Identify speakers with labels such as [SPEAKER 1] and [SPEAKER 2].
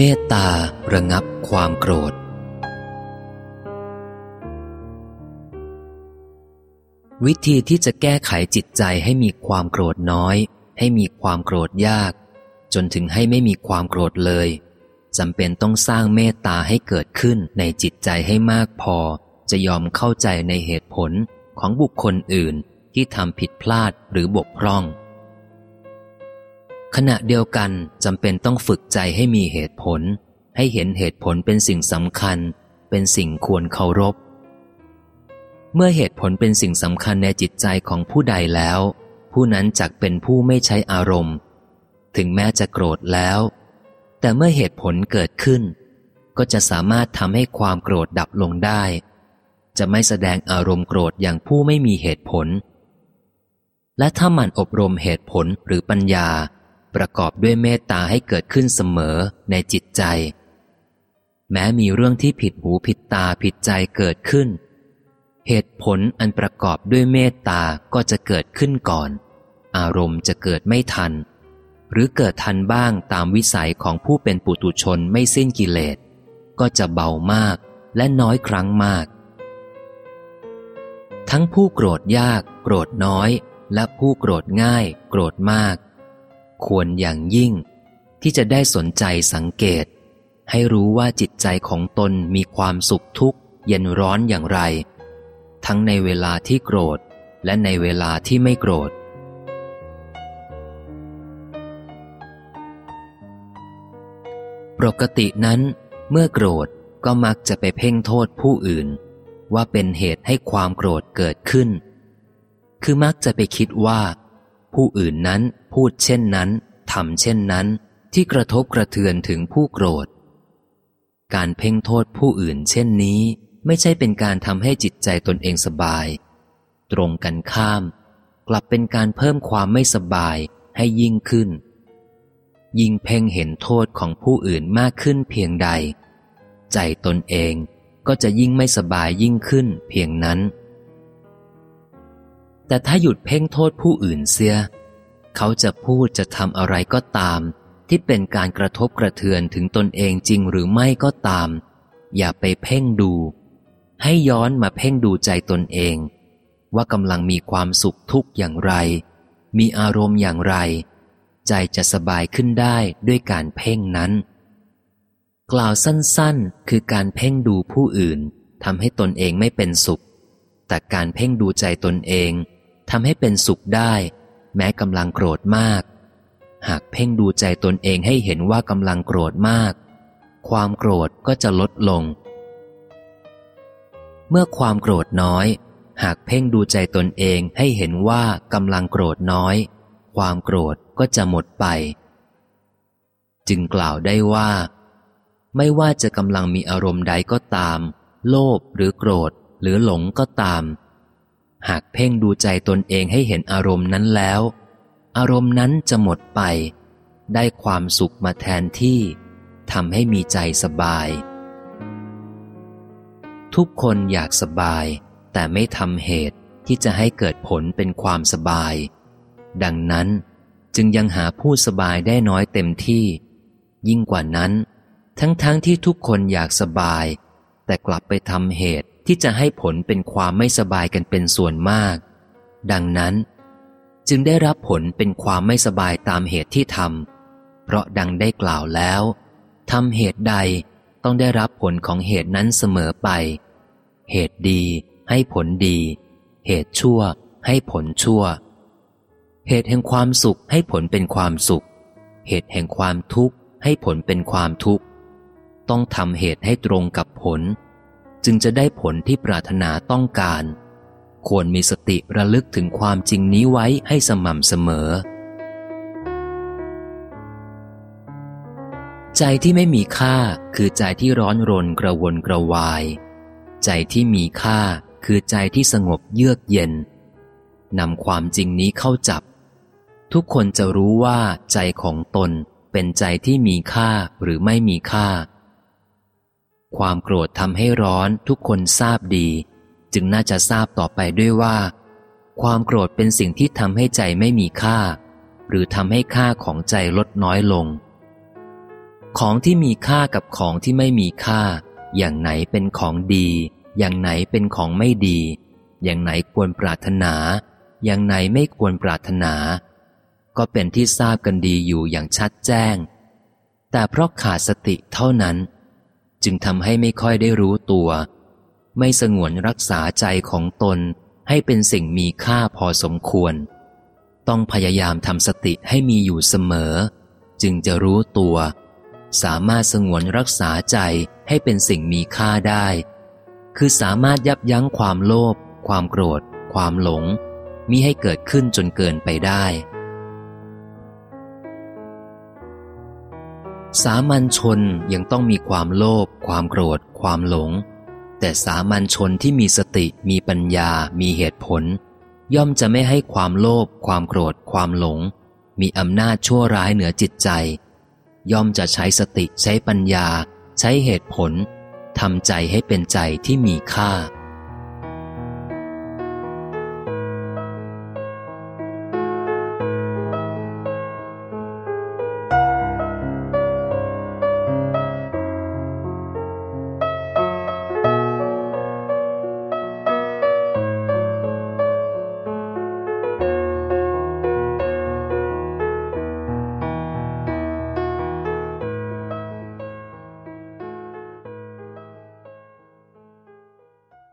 [SPEAKER 1] เมตตาระงับความโกรธ วิธีที่จะแก้ไขจิตใจให้มีความโกรธน้อย ให้มีความโกรธยาก จนถึงให้ไม่มีความโกรธเลยจำเป็นต้องสร้างเมตตาให้เกิดขึ้นในจิตใจให้มากพอ จะยอมเข้าใจในเหตุผลของบุคคลอื่นที่ทำผิดพลาดหรือบกพร่อง ขณะเดียวกันจำเป็นต้องฝึกใจให้มีเหตุผล ให้เห็นเหตุผลเป็นสิ่งสำคัญ เป็นสิ่งควรเคารพ เมื่อเหตุผลเป็นสิ่งสำคัญในจิตใจของผู้ใดแล้ว ผู้นั้นจักเป็นผู้ไม่ใช้อารมณ์ ถึงแม้จะโกรธแล้ว แต่เมื่อเหตุผลเกิดขึ้น ก็จะสามารถทำให้ความโกรธดับลงได้ จะไม่แสดงอารมณ์โกรธอย่างผู้ไม่มีเหตุผล และถ้ามันอบรมเหตุผลหรือปัญญา ประกอบด้วยเมตตาให้เกิดขึ้นเสมอในจิตใจ แม้มีเรื่องที่ผิดหูผิดตาผิดใจเกิดขึ้น เหตุผลอันประกอบด้วยเมตตาก็จะเกิดขึ้นก่อน อารมณ์จะเกิดไม่ทัน หรือเกิดทันบ้างตามวิสัยของผู้เป็นปุตุชนไม่สิ้นกิเลส ก็จะเบามากและน้อยครั้งมาก ทั้งผู้โกรธยาก โกรธน้อย และผู้โกรธง่าย โกรธมาก ควรอย่างยิ่ง ที่จะได้สนใจสังเกต ให้รู้ว่าจิตใจของตนมีความสุขทุกข์ เย็นร้อนอย่างไร ทั้งในเวลาที่โกรธ และในเวลาที่ไม่โกรธ ปกตินั้น เมื่อโกรธก็มักจะไปเพ่งโทษผู้อื่น ว่าเป็นเหตุให้ความโกรธเกิดขึ้น คือมักจะไปคิดว่า ผู้อื่นนั้นพูดเช่นนั้นทำเช่นนั้นที่กระทบกระเทือนถึงผู้โกรธ การเพ่งโทษผู้อื่นเช่นนี้ ไม่ใช่เป็นการทำให้จิตใจตนเองสบาย ตรงกันข้าม กลับเป็นการเพิ่มความไม่สบายให้ยิ่งขึ้น ยิ่งเพ่งเห็นโทษของผู้อื่นมากขึ้นเพียงใด ใจตนเองก็จะยิ่งไม่สบายยิ่งขึ้นเพียงนั้น แต่ถ้าหยุดเพ่งโทษผู้อื่นเสีย เขาจะพูดจะทำอะไรก็ตาม ที่เป็นการกระทบกระเทือนถึงตนเองจริงหรือไม่ก็ตาม อย่าไปเพ่งดู ให้ย้อนมาเพ่งดูใจตนเอง ว่ากำลังมีความสุขทุกข์อย่างไร มีอารมณ์อย่างไร ใจจะสบายขึ้นได้ด้วยการเพ่งนั้น กล่าวสั้นๆ คือการเพ่งดูผู้อื่นทำให้ตนเองไม่เป็นสุข แต่การเพ่งดูใจตนเอง ทำให้เป็นสุขได้ แม้กำลังโกรธมาก หากเพ่งดูใจตนเองให้เห็นว่ากำลังโกรธมาก ความโกรธก็จะลดลง เมื่อความโกรธน้อย หากเพ่งดูใจตนเองให้เห็นว่ากำลังโกรธน้อย ความโกรธก็จะหมดไป จึงกล่าวได้ว่า ไม่ว่าจะกำลังมีอารมณ์ใดก็ตาม โลภหรือโกรธหรือหลงก็ตาม หากเพ่งดูใจตนเองให้เห็นอารมณ์นั้นแล้ว อารมณ์นั้นจะหมดไป ได้ความสุขมาแทนที่ทำให้มีใจสบาย ทุกคนอยากสบาย แต่ไม่ทำเหตุที่จะให้เกิดผลเป็นความสบาย ดังนั้นจึงยังหาผู้สบายได้น้อยเต็มที่ ยิ่งกว่านั้น ทั้งๆทที่ทุกคนอยากสบาย แต่กลับไปทำเหตุ ที่จะให้ผลเป็นความไม่สบายกันเป็นส่วนมาก ดังนั้น จึงได้รับผลเป็นความไม่สบายตามเหตุที่ทำเพราะดังได้กล่าวแล้วทำเหตุใดต้องได้รับผลของเหตุนั้นเสมอไป เหตุดีให้ผลดี เหตุชั่วให้ผลชั่ว เหตุแห่งความสุขให้ผลเป็นความสุข เหตุแห่งความทุกข์ให้ผลเป็นความทุกข์ ต้องทำเหตุให้ตรงกับผล จึงจะได้ผลที่ปรารถนาต้องการ ควรมีสติระลึกถึงความจริงนี้ไว้ให้สม่ำเสมอ ใจที่ไม่มีค่าคือใจที่ร้อนรนกระวนกระวาย ใจที่มีค่าคือใจที่สงบเยือกเย็นนำความจริงนี้เข้าจับ ทุกคนจะรู้ว่าใจของตนเป็นใจที่มีค่าหรือไม่มีค่า ความโกรธทำให้ร้อนทุกคนทราบดี จึงน่าจะทราบต่อไปด้วยว่า ความโกรธเป็นสิ่งที่ทำให้ใจไม่มีค่า หรือทำให้ค่าของใจลดน้อยลง ของที่มีค่ากับของที่ไม่มีค่า อย่างไหนเป็นของดี อย่างไหนเป็นของไม่ดี อย่างไหนควรปรารถนา อย่างไหนไม่ควรปรารถนา ก็เป็นที่ทราบกันดีอยู่อย่างชัดแจ้ง แต่เพราะขาดสติเท่านั้น จึงทำให้ไม่ค่อยได้รู้ตัว ไม่สงวนรักษาใจของตนให้เป็นสิ่งมีค่าพอสมควร ต้องพยายามทำสติให้มีอยู่เสมอ จึงจะรู้ตัว สามารถสงวนรักษาใจให้เป็นสิ่งมีค่าได้ คือสามารถยับยั้งความโลภความโกรธ ความหลงมิให้เกิดขึ้นจนเกินไปได้ สามัญชนยังต้องมีความโลภความโกรธ ความหลง แต่สามัญชนที่มีสติมีปัญญา มีเหตุผล ย่อมจะไม่ให้ความโลภความโกรธ ความหลง มีอำนาจชั่วร้ายเหนือจิตใจ ย่อมจะใช้สติใช้ปัญญา ใช้เหตุผลทำใจให้เป็นใจที่มีค่า